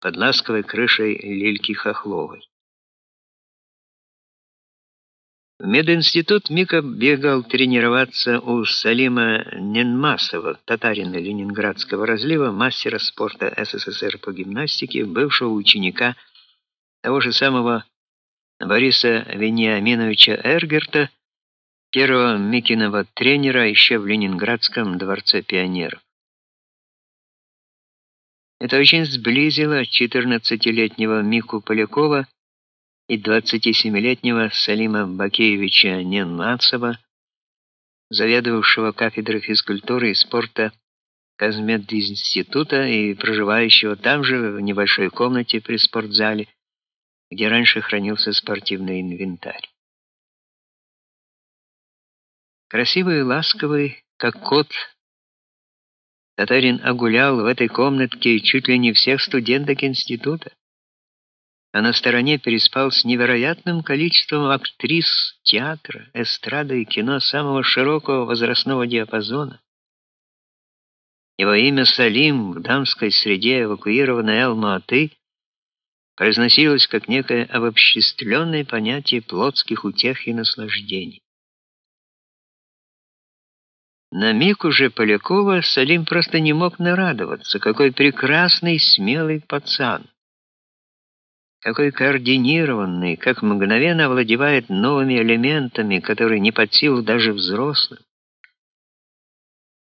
под ласковой крышей Лильки Хохловой. В мединститут Мика бегал тренироваться у Салима Ненмасова, татарина Ленинградского разлива, мастера спорта СССР по гимнастике, бывшего ученика того же самого Бориса Вениаминовича Эргерта, первого Микиного тренера еще в Ленинградском дворце пионеров. Это очень сблизило 14-летнего Мику Полякова и 27-летнего Салима Бакеевича Ненмацева, заведовавшего кафедрой физкультуры и спорта Казмединститута и проживающего там же в небольшой комнате при спортзале, где раньше хранился спортивный инвентарь. Красивый и ласковый, как кот, Татарин огулял в этой комнатке чуть ли не всех студенток института а на стороне переспал с невероятным количеством актрис театра, эстрады и кино самого широкого возрастного диапазона. Его имя Салим в дамской среде эвакуированной Алма-Аты произносилось как некое обобществленное понятие плотских утех и наслаждений. На миг уже Полякова Салим просто не мог нарадоваться, какой прекрасный, смелый пацан какой координированный, как мгновенно овладевает новыми элементами, которые не под силу даже взрослым.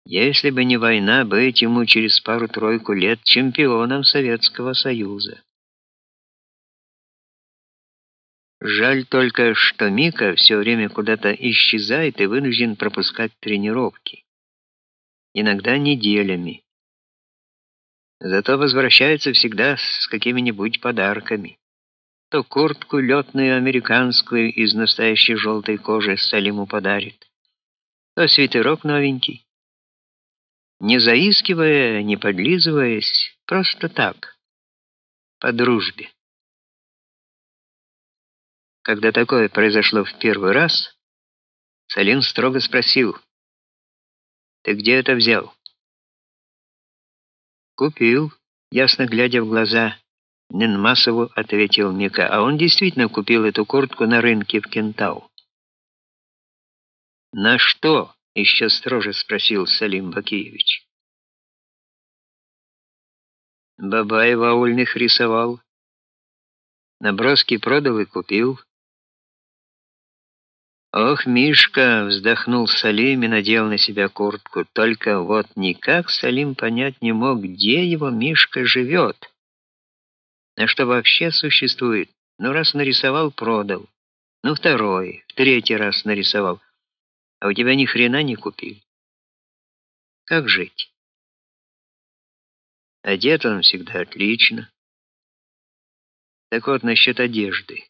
Если бы не война, быть ему через пару-тройку лет чемпионом Советского Союза. Жаль только, что Мика все время куда-то исчезает и вынужден пропускать тренировки. Иногда неделями. Зато возвращается всегда с какими-нибудь подарками то куртку летную американскую из настоящей желтой кожи Салиму подарит, то свитерок новенький. Не заискивая, не подлизываясь, просто так, по дружбе. Когда такое произошло в первый раз, Салим строго спросил: "Ты где это взял?" "Купил", ясно глядя в глаза Ненмасову ответил Мика, а он действительно купил эту куртку на рынке в Кентау. На что? еще строже спросил Салим Бакиевич. Бабаев аульных рисовал. Наброски продал и купил. Ох, Мишка, вздохнул Салим и надел на себя куртку. Только вот никак Салим понять не мог, где его Мишка живет. А что вообще существует? Ну, раз нарисовал, продал. Ну, второй, в третий раз нарисовал. А у тебя ни хрена не купили. Как жить? Одет он всегда отлично. Так вот, насчет одежды.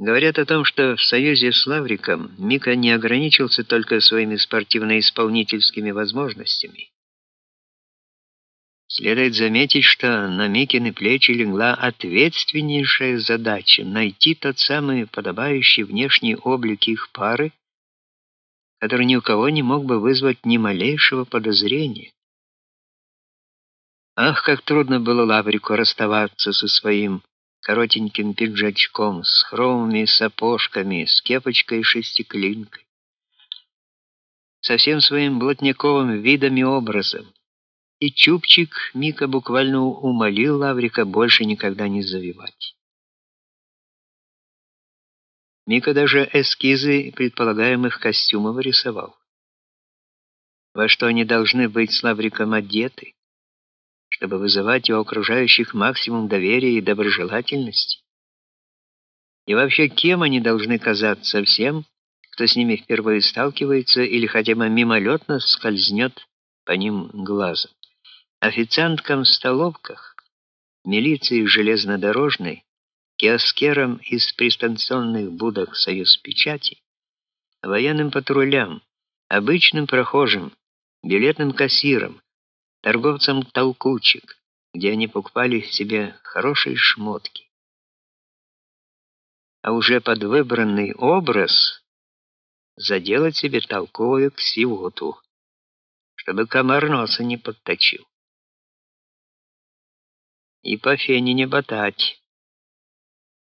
Говорят о том, что в союзе с Лавриком Мика не ограничился только своими спортивно-исполнительскими возможностями. Следует заметить, что на Микины плечи легла ответственнейшая задача найти тот самый подобающий внешний облик их пары, который ни у кого не мог бы вызвать ни малейшего подозрения. Ах, как трудно было Лаврику расставаться со своим коротеньким пиджачком, с хромыми сапожками, с кепочкой и шестиклинкой, со всем своим блатняковым видом и образом. И чубчик Мика буквально умолил Лаврика больше никогда не завивать. Мика даже эскизы предполагаемых костюмов рисовал. Во что они должны быть с Лавриком одеты, чтобы вызывать у окружающих максимум доверия и доброжелательности. И вообще, кем они должны казаться всем, кто с ними впервые сталкивается или хотя бы мимолетно скользнет по ним глазом официанткам в столовках, милиции железнодорожной, киоскерам из пристанционных будок Союз печати, военным патрулям, обычным прохожим, билетным кассирам, торговцам толкучек, где они покупали себе хорошие шмотки. А уже под выбранный образ заделать себе толковую ксивоту, чтобы комар носа не подточил. и по фене не ботать.